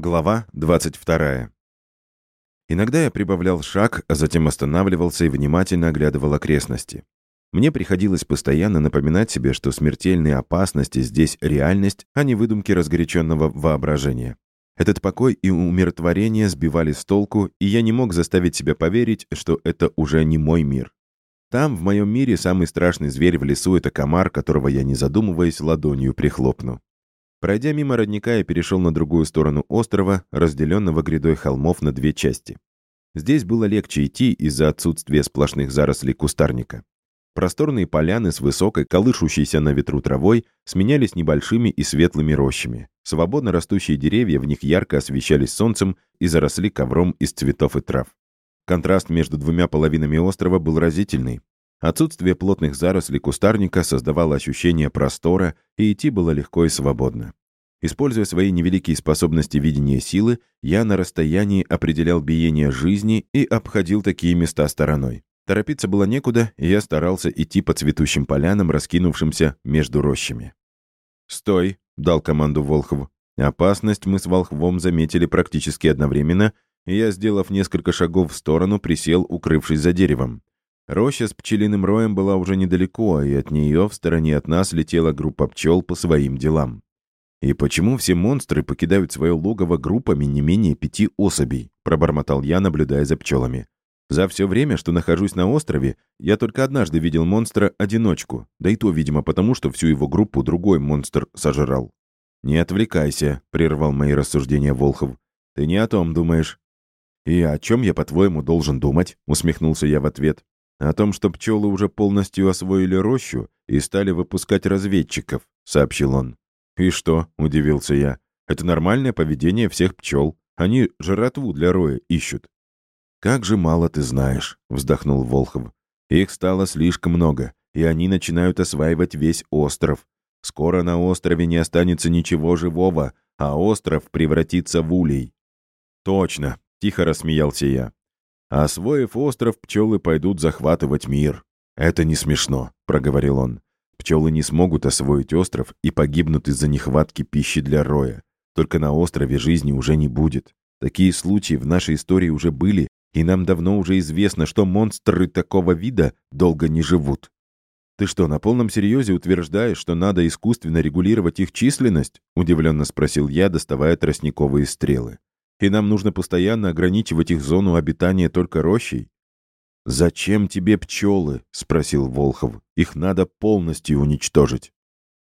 Глава 22. Иногда я прибавлял шаг, а затем останавливался и внимательно оглядывал окрестности. Мне приходилось постоянно напоминать себе, что смертельные опасности здесь реальность, а не выдумки разгоряченного воображения. Этот покой и умиротворение сбивали с толку, и я не мог заставить себя поверить, что это уже не мой мир. Там, в моем мире, самый страшный зверь в лесу — это комар, которого я, не задумываясь, ладонью прихлопну. Пройдя мимо родника, я перешел на другую сторону острова, разделенного грядой холмов на две части. Здесь было легче идти из-за отсутствия сплошных зарослей кустарника. Просторные поляны с высокой, колышущейся на ветру травой сменялись небольшими и светлыми рощами. Свободно растущие деревья в них ярко освещались солнцем и заросли ковром из цветов и трав. Контраст между двумя половинами острова был разительный. Отсутствие плотных зарослей кустарника создавало ощущение простора, и идти было легко и свободно. Используя свои невеликие способности видения силы, я на расстоянии определял биение жизни и обходил такие места стороной. Торопиться было некуда, и я старался идти по цветущим полянам, раскинувшимся между рощами. «Стой!» — дал команду Волхов. Опасность мы с Волхвом заметили практически одновременно, и я, сделав несколько шагов в сторону, присел, укрывшись за деревом. Роща с пчелиным роем была уже недалеко, и от нее в стороне от нас летела группа пчел по своим делам. «И почему все монстры покидают свое логово группами не менее пяти особей?» — пробормотал я, наблюдая за пчелами. «За все время, что нахожусь на острове, я только однажды видел монстра-одиночку, да и то, видимо, потому, что всю его группу другой монстр сожрал». «Не отвлекайся», — прервал мои рассуждения Волхов. «Ты не о том думаешь». «И о чем я, по-твоему, должен думать?» — усмехнулся я в ответ. О том, что пчелы уже полностью освоили рощу и стали выпускать разведчиков, сообщил он. И что? удивился я. Это нормальное поведение всех пчел. Они жратву для роя ищут. Как же мало ты знаешь, вздохнул Волхов. Их стало слишком много, и они начинают осваивать весь остров. Скоро на острове не останется ничего живого, а остров превратится в улей. Точно, тихо рассмеялся я. Освоив остров, пчелы пойдут захватывать мир. Это не смешно, проговорил он. Пчелы не смогут освоить остров и погибнут из-за нехватки пищи для роя. Только на острове жизни уже не будет. Такие случаи в нашей истории уже были, и нам давно уже известно, что монстры такого вида долго не живут. «Ты что, на полном серьезе утверждаешь, что надо искусственно регулировать их численность?» — удивленно спросил я, доставая тростниковые стрелы и нам нужно постоянно ограничивать их зону обитания только рощей? «Зачем тебе пчелы?» — спросил Волхов. «Их надо полностью уничтожить».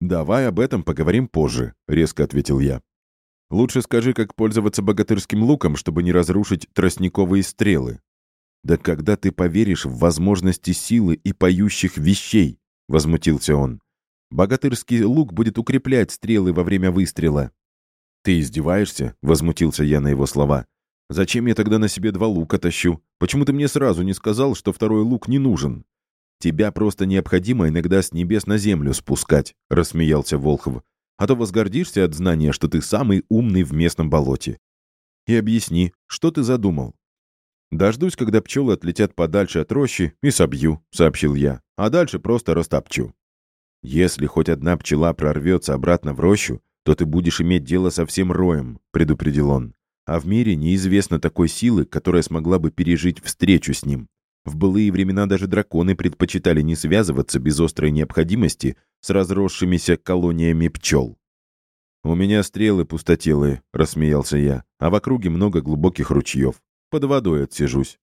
«Давай об этом поговорим позже», — резко ответил я. «Лучше скажи, как пользоваться богатырским луком, чтобы не разрушить тростниковые стрелы». «Да когда ты поверишь в возможности силы и поющих вещей?» — возмутился он. «Богатырский лук будет укреплять стрелы во время выстрела, «Ты издеваешься?» — возмутился я на его слова. «Зачем я тогда на себе два лука тащу? Почему ты мне сразу не сказал, что второй лук не нужен?» «Тебя просто необходимо иногда с небес на землю спускать», — рассмеялся Волхов. «А то возгордишься от знания, что ты самый умный в местном болоте. И объясни, что ты задумал?» «Дождусь, когда пчелы отлетят подальше от рощи, и собью», — сообщил я. «А дальше просто растопчу». «Если хоть одна пчела прорвется обратно в рощу, то ты будешь иметь дело со всем роем», — предупредил он. «А в мире неизвестно такой силы, которая смогла бы пережить встречу с ним. В былые времена даже драконы предпочитали не связываться без острой необходимости с разросшимися колониями пчел». «У меня стрелы пустотелые», — рассмеялся я, «а в округе много глубоких ручьев. Под водой отсижусь».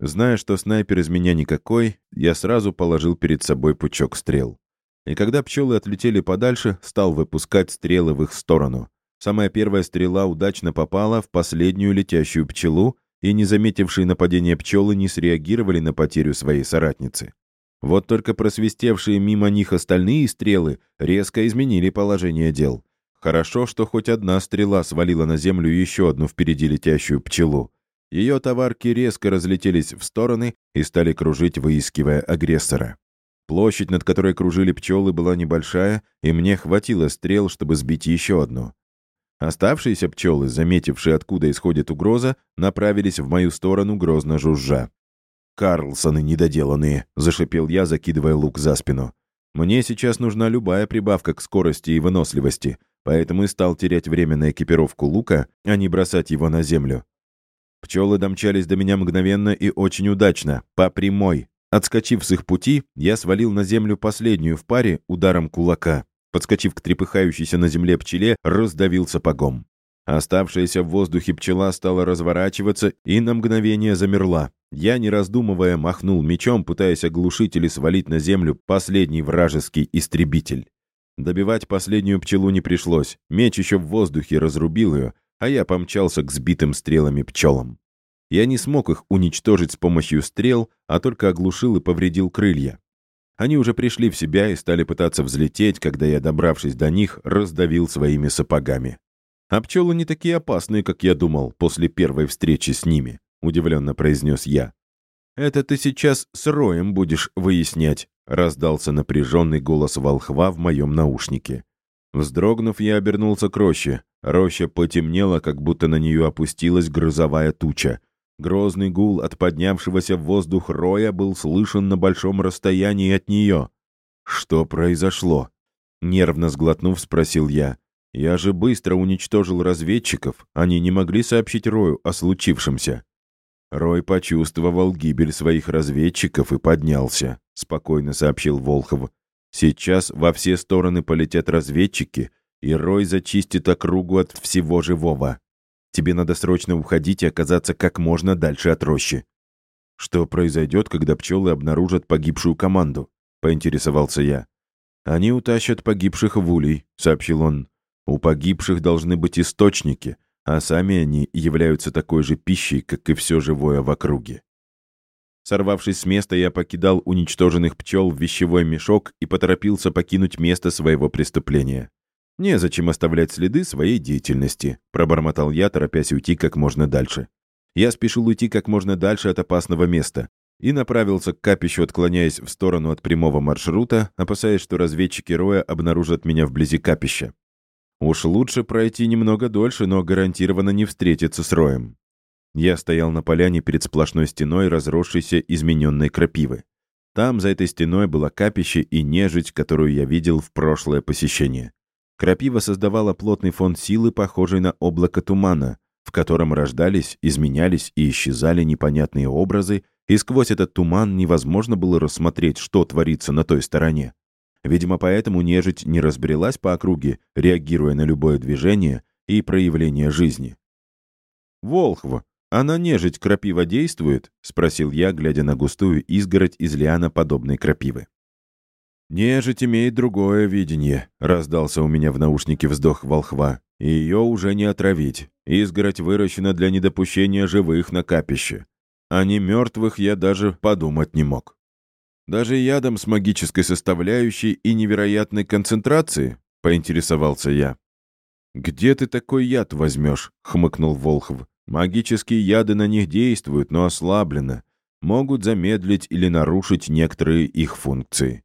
Зная, что снайпер из меня никакой, я сразу положил перед собой пучок стрел. И когда пчелы отлетели подальше, стал выпускать стрелы в их сторону. Самая первая стрела удачно попала в последнюю летящую пчелу, и не заметившие нападения пчелы не среагировали на потерю своей соратницы. Вот только просвистевшие мимо них остальные стрелы резко изменили положение дел. Хорошо, что хоть одна стрела свалила на землю еще одну впереди летящую пчелу. Ее товарки резко разлетелись в стороны и стали кружить, выискивая агрессора. Площадь, над которой кружили пчелы, была небольшая, и мне хватило стрел, чтобы сбить еще одну. Оставшиеся пчелы, заметившие, откуда исходит угроза, направились в мою сторону, грозно жужжа. «Карлсоны недоделанные!» — зашипел я, закидывая лук за спину. Мне сейчас нужна любая прибавка к скорости и выносливости, поэтому и стал терять время на экипировку лука, а не бросать его на землю. Пчелы домчались до меня мгновенно и очень удачно, по прямой. Отскочив с их пути, я свалил на землю последнюю в паре ударом кулака. Подскочив к трепыхающейся на земле пчеле, раздавил сапогом. Оставшаяся в воздухе пчела стала разворачиваться и на мгновение замерла. Я, не раздумывая, махнул мечом, пытаясь оглушить или свалить на землю последний вражеский истребитель. Добивать последнюю пчелу не пришлось. Меч еще в воздухе разрубил ее, а я помчался к сбитым стрелами пчелам. Я не смог их уничтожить с помощью стрел, а только оглушил и повредил крылья. Они уже пришли в себя и стали пытаться взлететь, когда я, добравшись до них, раздавил своими сапогами. «А пчелы не такие опасные, как я думал, после первой встречи с ними», — удивленно произнес я. «Это ты сейчас с Роем будешь выяснять», — раздался напряженный голос волхва в моем наушнике. Вздрогнув, я обернулся к роще. Роща потемнела, как будто на нее опустилась грозовая туча. Грозный гул от поднявшегося в воздух роя был слышен на большом расстоянии от нее. «Что произошло?» Нервно сглотнув, спросил я. «Я же быстро уничтожил разведчиков. Они не могли сообщить Рою о случившемся». Рой почувствовал гибель своих разведчиков и поднялся, спокойно сообщил Волхов. «Сейчас во все стороны полетят разведчики, и Рой зачистит округу от всего живого. Тебе надо срочно уходить и оказаться как можно дальше от рощи. Что произойдет, когда пчелы обнаружат погибшую команду? Поинтересовался я. Они утащат погибших в улей, сообщил он. У погибших должны быть источники, а сами они являются такой же пищей, как и все живое в округе. Сорвавшись с места, я покидал уничтоженных пчел в вещевой мешок и поторопился покинуть место своего преступления. «Незачем оставлять следы своей деятельности», — пробормотал я, торопясь уйти как можно дальше. Я спешил уйти как можно дальше от опасного места и направился к капищу, отклоняясь в сторону от прямого маршрута, опасаясь, что разведчики Роя обнаружат меня вблизи капища. Уж лучше пройти немного дольше, но гарантированно не встретиться с Роем. Я стоял на поляне перед сплошной стеной разросшейся измененной крапивы. Там, за этой стеной, было капище и нежить, которую я видел в прошлое посещение. Крапива создавала плотный фон силы, похожий на облако тумана, в котором рождались, изменялись и исчезали непонятные образы, и сквозь этот туман невозможно было рассмотреть, что творится на той стороне. Видимо, поэтому нежить не разбрелась по округе, реагируя на любое движение и проявление жизни. «Волхв, а на нежить крапива действует?» — спросил я, глядя на густую изгородь из лиана подобной крапивы. «Нежить имеет другое видение», — раздался у меня в наушнике вздох волхва. «И ее уже не отравить. Изгородь выращена для недопущения живых на капище. А не мертвых я даже подумать не мог. Даже ядом с магической составляющей и невероятной концентрацией?» — поинтересовался я. «Где ты такой яд возьмешь?» — хмыкнул Волхов. «Магические яды на них действуют, но ослабленно. Могут замедлить или нарушить некоторые их функции.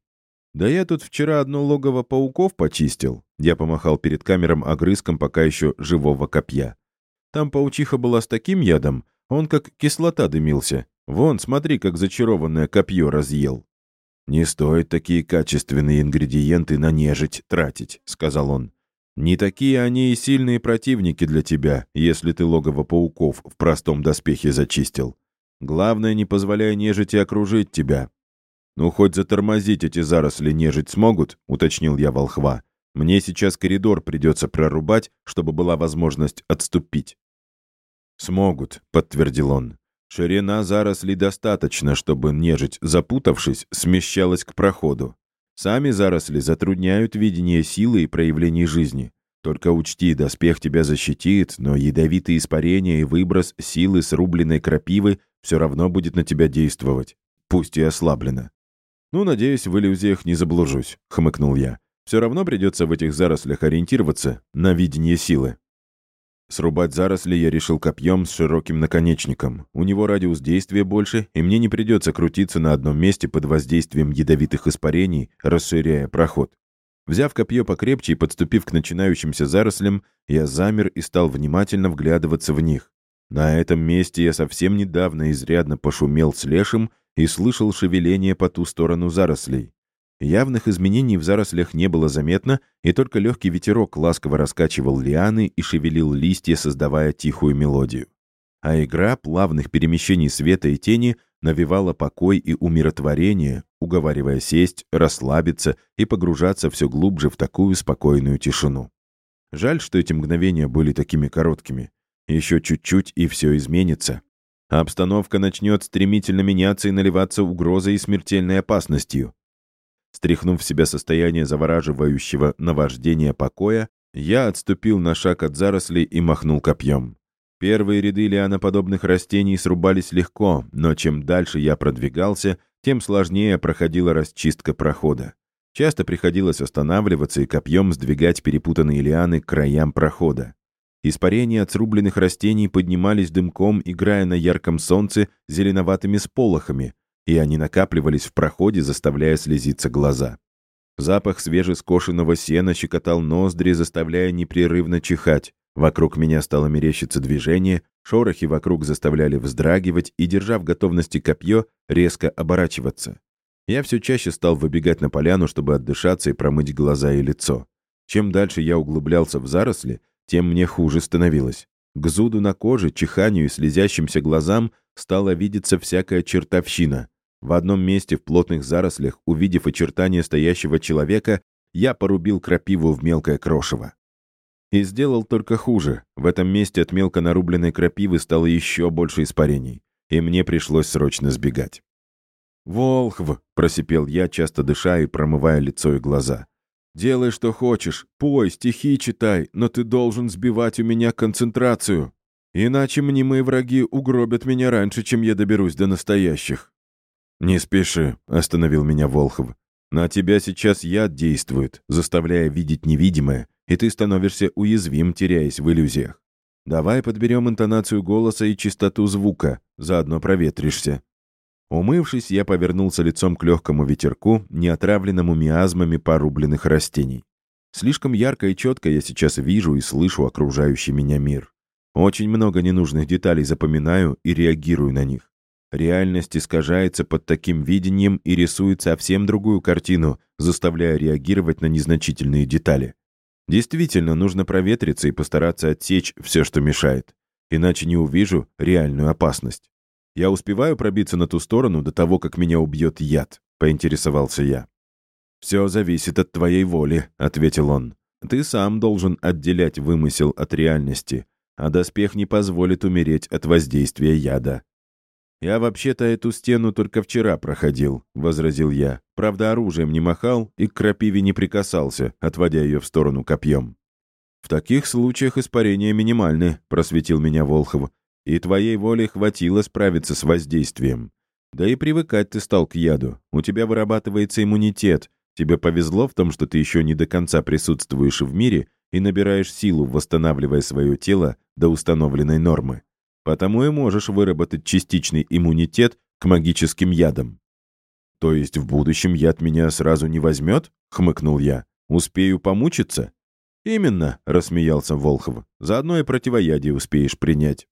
«Да я тут вчера одно логово пауков почистил». Я помахал перед камером огрызком пока еще живого копья. Там паучиха была с таким ядом, он как кислота дымился. Вон, смотри, как зачарованное копье разъел. «Не стоит такие качественные ингредиенты на нежить тратить», — сказал он. «Не такие они и сильные противники для тебя, если ты логово пауков в простом доспехе зачистил. Главное, не позволяй нежити окружить тебя, «Ну, хоть затормозить эти заросли нежить смогут?» — уточнил я волхва. «Мне сейчас коридор придется прорубать, чтобы была возможность отступить». «Смогут», — подтвердил он. «Ширина зарослей достаточно, чтобы нежить, запутавшись, смещалась к проходу. Сами заросли затрудняют видение силы и проявлений жизни. Только учти, доспех тебя защитит, но ядовитые испарения и выброс силы срубленной крапивы все равно будет на тебя действовать, пусть и ослабленно. «Ну, надеюсь, в иллюзиях не заблужусь», — хмыкнул я. «Все равно придется в этих зарослях ориентироваться на видение силы». Срубать заросли я решил копьем с широким наконечником. У него радиус действия больше, и мне не придется крутиться на одном месте под воздействием ядовитых испарений, расширяя проход. Взяв копье покрепче и подступив к начинающимся зарослям, я замер и стал внимательно вглядываться в них. На этом месте я совсем недавно изрядно пошумел с лешим и слышал шевеление по ту сторону зарослей. Явных изменений в зарослях не было заметно, и только легкий ветерок ласково раскачивал лианы и шевелил листья, создавая тихую мелодию. А игра плавных перемещений света и тени навевала покой и умиротворение, уговаривая сесть, расслабиться и погружаться все глубже в такую спокойную тишину. Жаль, что эти мгновения были такими короткими. Еще чуть-чуть, и все изменится. Обстановка начнет стремительно меняться и наливаться угрозой и смертельной опасностью. Стряхнув в себя состояние завораживающего наваждения покоя, я отступил на шаг от зарослей и махнул копьем. Первые ряды лианоподобных растений срубались легко, но чем дальше я продвигался, тем сложнее проходила расчистка прохода. Часто приходилось останавливаться и копьем сдвигать перепутанные лианы к краям прохода. Испарения от срубленных растений поднимались дымком, играя на ярком солнце зеленоватыми сполохами, и они накапливались в проходе, заставляя слезиться глаза. Запах свежескошенного сена щекотал ноздри, заставляя непрерывно чихать. Вокруг меня стало мерещиться движение, шорохи вокруг заставляли вздрагивать и, держа в готовности копье, резко оборачиваться. Я все чаще стал выбегать на поляну, чтобы отдышаться и промыть глаза и лицо. Чем дальше я углублялся в заросли, тем мне хуже становилось. К зуду на коже, чиханию и слезящимся глазам стала видеться всякая чертовщина. В одном месте в плотных зарослях, увидев очертания стоящего человека, я порубил крапиву в мелкое крошево. И сделал только хуже. В этом месте от мелко нарубленной крапивы стало еще больше испарений, и мне пришлось срочно сбегать. «Волхв!» — просипел я, часто дыша и промывая лицо и глаза. «Делай, что хочешь, пой, стихи читай, но ты должен сбивать у меня концентрацию. Иначе мнимые враги угробят меня раньше, чем я доберусь до настоящих». «Не спеши», — остановил меня Волхов. «На тебя сейчас яд действует, заставляя видеть невидимое, и ты становишься уязвим, теряясь в иллюзиях. Давай подберем интонацию голоса и частоту звука, заодно проветришься». Умывшись, я повернулся лицом к легкому ветерку, неотравленному миазмами порубленных растений. Слишком ярко и четко я сейчас вижу и слышу окружающий меня мир. Очень много ненужных деталей запоминаю и реагирую на них. Реальность искажается под таким видением и рисует совсем другую картину, заставляя реагировать на незначительные детали. Действительно, нужно проветриться и постараться отсечь все, что мешает. Иначе не увижу реальную опасность. Я успеваю пробиться на ту сторону до того, как меня убьет яд, поинтересовался я. «Все зависит от твоей воли», — ответил он. «Ты сам должен отделять вымысел от реальности, а доспех не позволит умереть от воздействия яда. «Я вообще-то эту стену только вчера проходил», — возразил я. Правда, оружием не махал и к крапиве не прикасался, отводя ее в сторону копьем. «В таких случаях испарения минимальны», — просветил меня Волхов. «И твоей воли хватило справиться с воздействием. Да и привыкать ты стал к яду. У тебя вырабатывается иммунитет. Тебе повезло в том, что ты еще не до конца присутствуешь в мире и набираешь силу, восстанавливая свое тело до установленной нормы. Потому и можешь выработать частичный иммунитет к магическим ядам. То есть в будущем яд меня сразу не возьмет? Хмыкнул я. Успею помучиться? Именно, рассмеялся Волхов. Заодно и противоядие успеешь принять.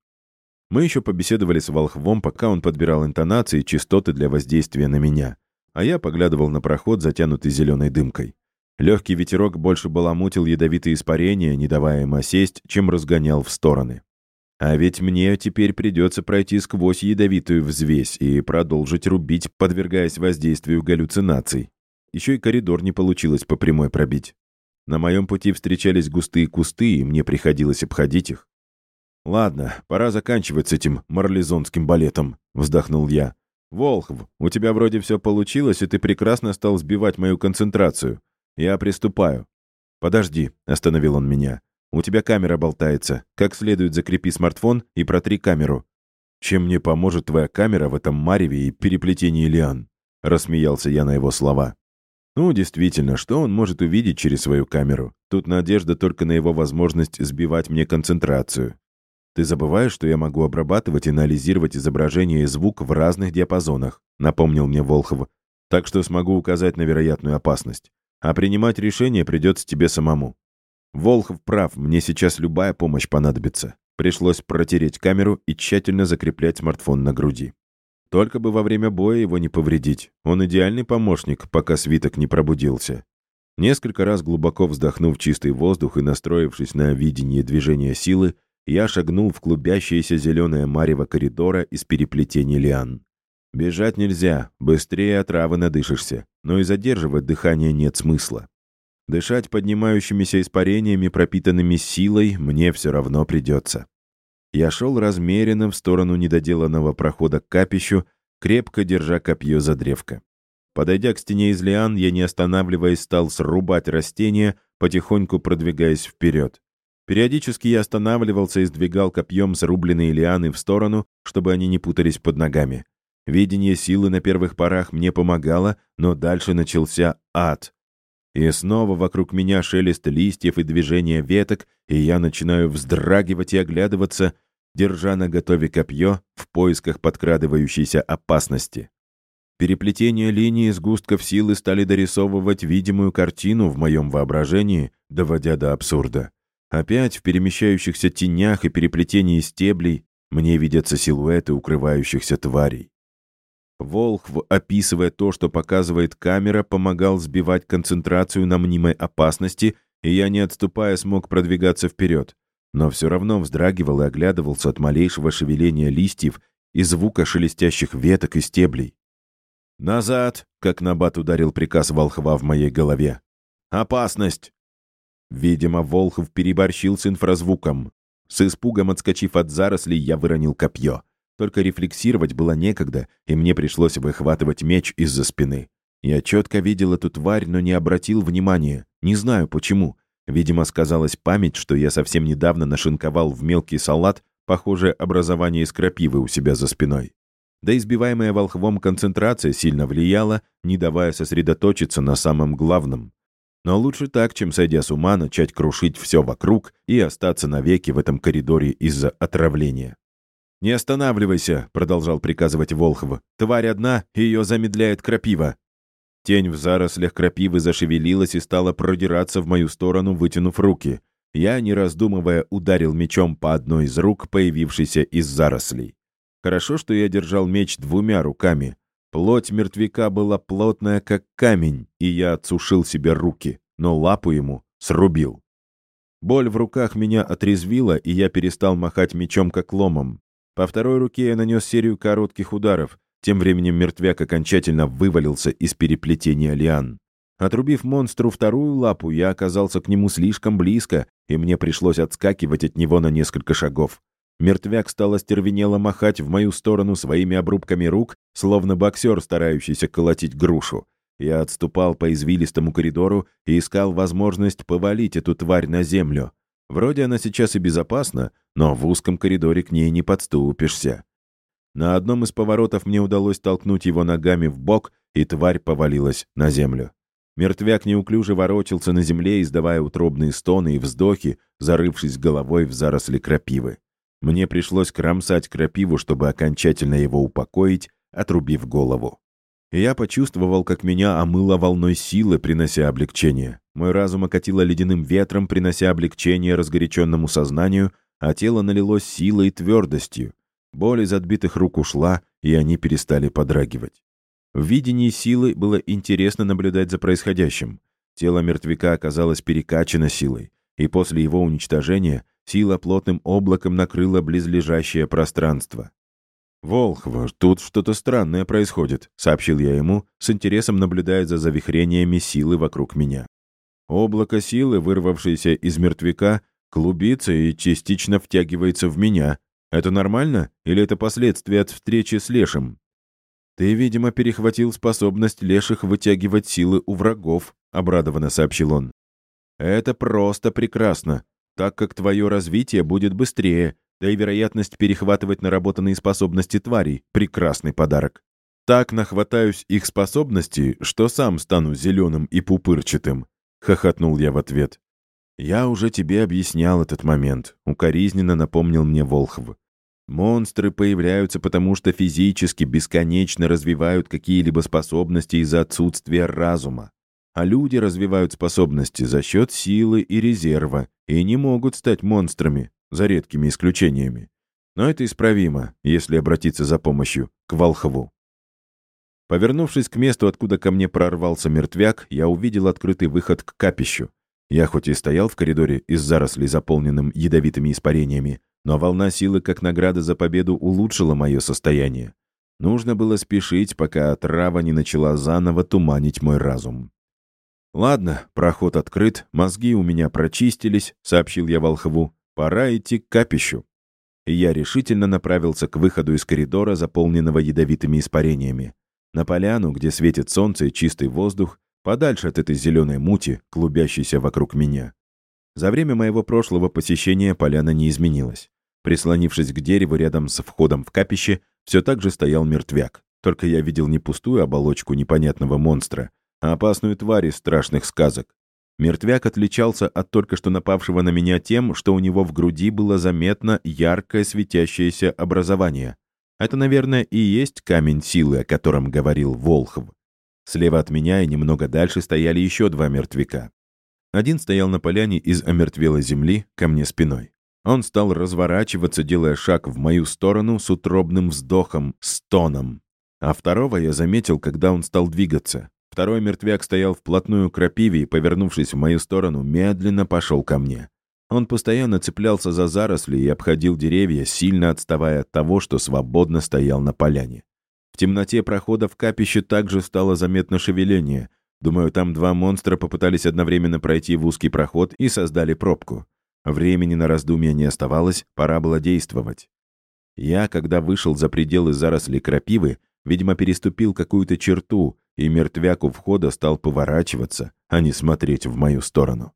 Мы еще побеседовали с Волхвом, пока он подбирал интонации и частоты для воздействия на меня, а я поглядывал на проход, затянутый зеленой дымкой. Легкий ветерок больше баламутил ядовитые испарения, не давая им осесть, чем разгонял в стороны. А ведь мне теперь придется пройти сквозь ядовитую взвесь и продолжить рубить, подвергаясь воздействию галлюцинаций. Еще и коридор не получилось по прямой пробить. На моем пути встречались густые кусты, и мне приходилось обходить их. «Ладно, пора заканчивать с этим марлезонским балетом», — вздохнул я. «Волхв, у тебя вроде все получилось, и ты прекрасно стал сбивать мою концентрацию. Я приступаю». «Подожди», — остановил он меня. У тебя камера болтается. Как следует закрепи смартфон и протри камеру. Чем мне поможет твоя камера в этом мареве и переплетении лиан?» Рассмеялся я на его слова. Ну, действительно, что он может увидеть через свою камеру? Тут надежда только на его возможность сбивать мне концентрацию. Ты забываешь, что я могу обрабатывать и анализировать изображение и звук в разных диапазонах, напомнил мне Волхов. Так что смогу указать на вероятную опасность. А принимать решение придется тебе самому. Волхов прав, мне сейчас любая помощь понадобится. Пришлось протереть камеру и тщательно закреплять смартфон на груди. Только бы во время боя его не повредить. Он идеальный помощник, пока свиток не пробудился. Несколько раз глубоко вздохнув чистый воздух и настроившись на видение движения силы, я шагнул в клубящееся зеленое марево коридора из переплетений лиан. Бежать нельзя, быстрее отравы надышишься, но и задерживать дыхание нет смысла. Дышать поднимающимися испарениями, пропитанными силой, мне все равно придется. Я шел размеренно в сторону недоделанного прохода к капищу, крепко держа копье за древко. Подойдя к стене из лиан, я, не останавливаясь, стал срубать растения, потихоньку продвигаясь вперед. Периодически я останавливался и сдвигал копьем срубленные лианы в сторону, чтобы они не путались под ногами. Видение силы на первых порах мне помогало, но дальше начался ад. И снова вокруг меня шелест листьев и движение веток, и я начинаю вздрагивать и оглядываться, держа на готове копье в поисках подкрадывающейся опасности. Переплетение линий сгустков силы стали дорисовывать видимую картину в моем воображении, доводя до абсурда. Опять в перемещающихся тенях и переплетении стеблей мне видятся силуэты укрывающихся тварей. Волхв, описывая то, что показывает камера, помогал сбивать концентрацию на мнимой опасности, и я, не отступая, смог продвигаться вперед. Но все равно вздрагивал и оглядывался от малейшего шевеления листьев и звука шелестящих веток и стеблей. «Назад!» — как набат ударил приказ волхва в моей голове. «Опасность!» Видимо, Волхов переборщил с инфразвуком. С испугом отскочив от зарослей, я выронил копье. Только рефлексировать было некогда, и мне пришлось выхватывать меч из-за спины. Я четко видел эту тварь, но не обратил внимания. Не знаю почему. Видимо, сказалась память, что я совсем недавно нашинковал в мелкий салат похожее образование из крапивы у себя за спиной да избиваемая волхвом концентрация сильно влияла, не давая сосредоточиться на самом главном. Но лучше так, чем, сойдя с ума, начать крушить все вокруг и остаться навеки в этом коридоре из-за отравления. «Не останавливайся», — продолжал приказывать Волхв. «Тварь одна, ее замедляет крапива». Тень в зарослях крапивы зашевелилась и стала продираться в мою сторону, вытянув руки. Я, не раздумывая, ударил мечом по одной из рук, появившейся из зарослей. Хорошо, что я держал меч двумя руками. Плоть мертвяка была плотная, как камень, и я отсушил себе руки, но лапу ему срубил. Боль в руках меня отрезвила, и я перестал махать мечом как ломом. По второй руке я нанес серию коротких ударов. Тем временем мертвяк окончательно вывалился из переплетения лиан. Отрубив монстру вторую лапу, я оказался к нему слишком близко, и мне пришлось отскакивать от него на несколько шагов. Мертвяк стал остервенело махать в мою сторону своими обрубками рук, словно боксер, старающийся колотить грушу. Я отступал по извилистому коридору и искал возможность повалить эту тварь на землю. Вроде она сейчас и безопасна, но в узком коридоре к ней не подступишься. На одном из поворотов мне удалось толкнуть его ногами в бок, и тварь повалилась на землю. Мертвяк неуклюже ворочался на земле, издавая утробные стоны и вздохи, зарывшись головой в заросли крапивы. Мне пришлось кромсать крапиву, чтобы окончательно его упокоить, отрубив голову. Я почувствовал, как меня омыло волной силы, принося облегчение. Мой разум окатило ледяным ветром, принося облегчение разгоряченному сознанию, а тело налилось силой и твердостью. Боль из отбитых рук ушла, и они перестали подрагивать. В видении силы было интересно наблюдать за происходящим. Тело мертвяка оказалось перекачано силой, и после его уничтожения Сила плотным облаком накрыла близлежащее пространство. «Волхв, тут что-то странное происходит», — сообщил я ему, с интересом наблюдая за завихрениями силы вокруг меня. Облако силы, вырвавшееся из мертвяка, клубится и частично втягивается в меня. Это нормально? Или это последствия от встречи с Лешим? «Ты, видимо, перехватил способность леших вытягивать силы у врагов», — обрадованно сообщил он. «Это просто прекрасно так как твое развитие будет быстрее, да и вероятность перехватывать наработанные способности тварей — прекрасный подарок. Так нахватаюсь их способностей, что сам стану зеленым и пупырчатым», — хохотнул я в ответ. «Я уже тебе объяснял этот момент», — укоризненно напомнил мне Волхв. «Монстры появляются потому, что физически бесконечно развивают какие-либо способности из-за отсутствия разума а люди развивают способности за счет силы и резерва и не могут стать монстрами, за редкими исключениями. Но это исправимо, если обратиться за помощью к Волхову. Повернувшись к месту, откуда ко мне прорвался мертвяк, я увидел открытый выход к капищу. Я хоть и стоял в коридоре из зарослей, заполненным ядовитыми испарениями, но волна силы как награда за победу улучшила мое состояние. Нужно было спешить, пока отрава не начала заново туманить мой разум. «Ладно, проход открыт, мозги у меня прочистились», — сообщил я Волхову. «Пора идти к капищу». И я решительно направился к выходу из коридора, заполненного ядовитыми испарениями. На поляну, где светит солнце и чистый воздух, подальше от этой зеленой мути, клубящейся вокруг меня. За время моего прошлого посещения поляна не изменилась. Прислонившись к дереву рядом с входом в капище, все так же стоял мертвяк. Только я видел не пустую оболочку непонятного монстра, а опасную тварь из страшных сказок. Мертвяк отличался от только что напавшего на меня тем, что у него в груди было заметно яркое светящееся образование. Это, наверное, и есть камень силы, о котором говорил Волхов. Слева от меня и немного дальше стояли еще два мертвяка. Один стоял на поляне из омертвелой земли ко мне спиной. Он стал разворачиваться, делая шаг в мою сторону с утробным вздохом, стоном. А второго я заметил, когда он стал двигаться. Второй мертвяк стоял вплотную к крапиве и, повернувшись в мою сторону, медленно пошел ко мне. Он постоянно цеплялся за заросли и обходил деревья, сильно отставая от того, что свободно стоял на поляне. В темноте прохода в капище также стало заметно шевеление. Думаю, там два монстра попытались одновременно пройти в узкий проход и создали пробку. Времени на раздумья не оставалось, пора было действовать. Я, когда вышел за пределы зарослей крапивы, видимо, переступил какую-то черту, и мертвяк у входа стал поворачиваться, а не смотреть в мою сторону.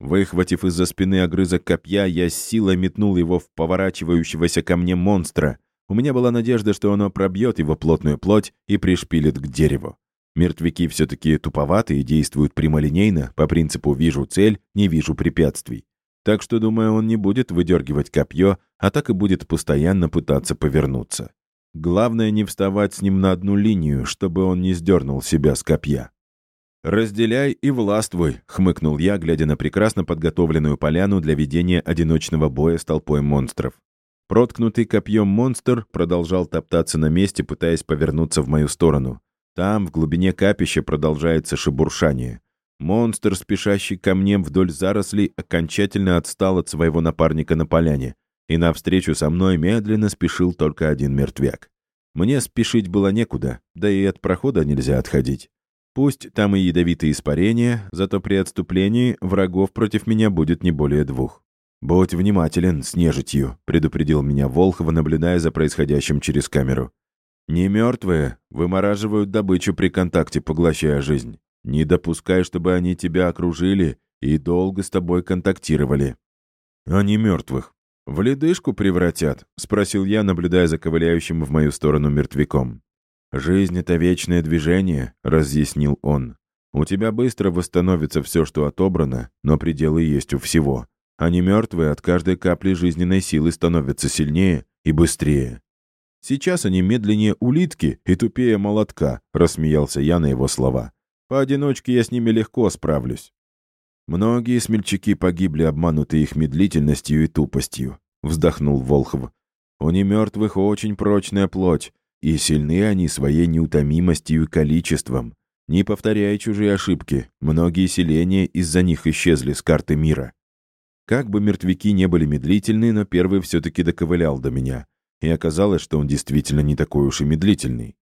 Выхватив из-за спины огрызок копья, я с силой метнул его в поворачивающегося ко мне монстра. У меня была надежда, что оно пробьет его плотную плоть и пришпилит к дереву. Мертвяки все-таки туповаты и действуют прямолинейно, по принципу «вижу цель, не вижу препятствий». Так что, думаю, он не будет выдергивать копье, а так и будет постоянно пытаться повернуться. Главное не вставать с ним на одну линию, чтобы он не сдернул себя с копья. «Разделяй и властвуй», — хмыкнул я, глядя на прекрасно подготовленную поляну для ведения одиночного боя с толпой монстров. Проткнутый копьем монстр продолжал топтаться на месте, пытаясь повернуться в мою сторону. Там, в глубине капища, продолжается шебуршание. Монстр, спешащий ко мне вдоль зарослей, окончательно отстал от своего напарника на поляне и навстречу со мной медленно спешил только один мертвяк. Мне спешить было некуда, да и от прохода нельзя отходить. Пусть там и ядовитые испарения, зато при отступлении врагов против меня будет не более двух. «Будь внимателен с нежитью», — предупредил меня Волхов, наблюдая за происходящим через камеру. «Не мертвые вымораживают добычу при контакте, поглощая жизнь. Не допускай, чтобы они тебя окружили и долго с тобой контактировали». «А не мертвых. «В ледышку превратят?» — спросил я, наблюдая за ковыляющим в мою сторону мертвяком. «Жизнь — это вечное движение», — разъяснил он. «У тебя быстро восстановится все, что отобрано, но пределы есть у всего. Они мертвые от каждой капли жизненной силы становятся сильнее и быстрее». «Сейчас они медленнее улитки и тупее молотка», — рассмеялся я на его слова. «Поодиночке я с ними легко справлюсь». Многие смельчаки погибли, обманутые их медлительностью и тупостью, вздохнул Волхов. У немертвых очень прочная плоть, и сильны они своей неутомимостью и количеством. Не повторяя чужие ошибки, многие селения из-за них исчезли с карты мира. Как бы мертвяки не были медлительны, но первый все-таки доковылял до меня. И оказалось, что он действительно не такой уж и медлительный.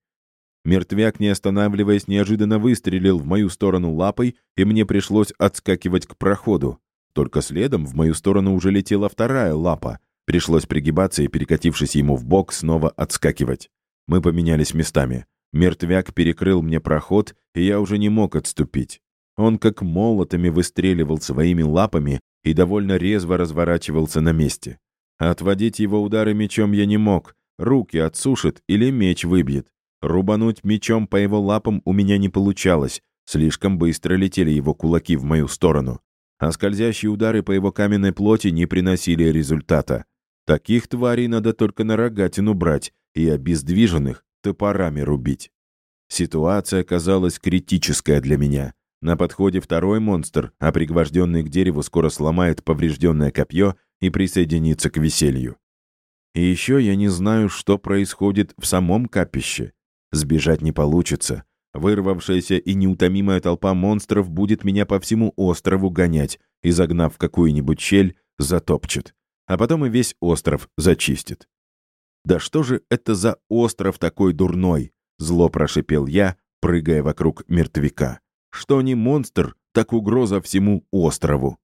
Мертвяк, не останавливаясь, неожиданно выстрелил в мою сторону лапой, и мне пришлось отскакивать к проходу. Только следом в мою сторону уже летела вторая лапа. Пришлось пригибаться и, перекатившись ему в бок, снова отскакивать. Мы поменялись местами. Мертвяк перекрыл мне проход, и я уже не мог отступить. Он как молотами выстреливал своими лапами и довольно резво разворачивался на месте. Отводить его удары мечом я не мог. Руки отсушит или меч выбьет. Рубануть мечом по его лапам у меня не получалось, слишком быстро летели его кулаки в мою сторону. А скользящие удары по его каменной плоти не приносили результата. Таких тварей надо только на рогатину брать и обездвиженных топорами рубить. Ситуация казалась критическая для меня. На подходе второй монстр, а пригвожденный к дереву скоро сломает поврежденное копье и присоединится к веселью. И еще я не знаю, что происходит в самом капище. Сбежать не получится. Вырвавшаяся и неутомимая толпа монстров будет меня по всему острову гонять и, загнав в какую-нибудь щель, затопчет. А потом и весь остров зачистит. «Да что же это за остров такой дурной?» — зло прошипел я, прыгая вокруг мертвяка. «Что не монстр, так угроза всему острову».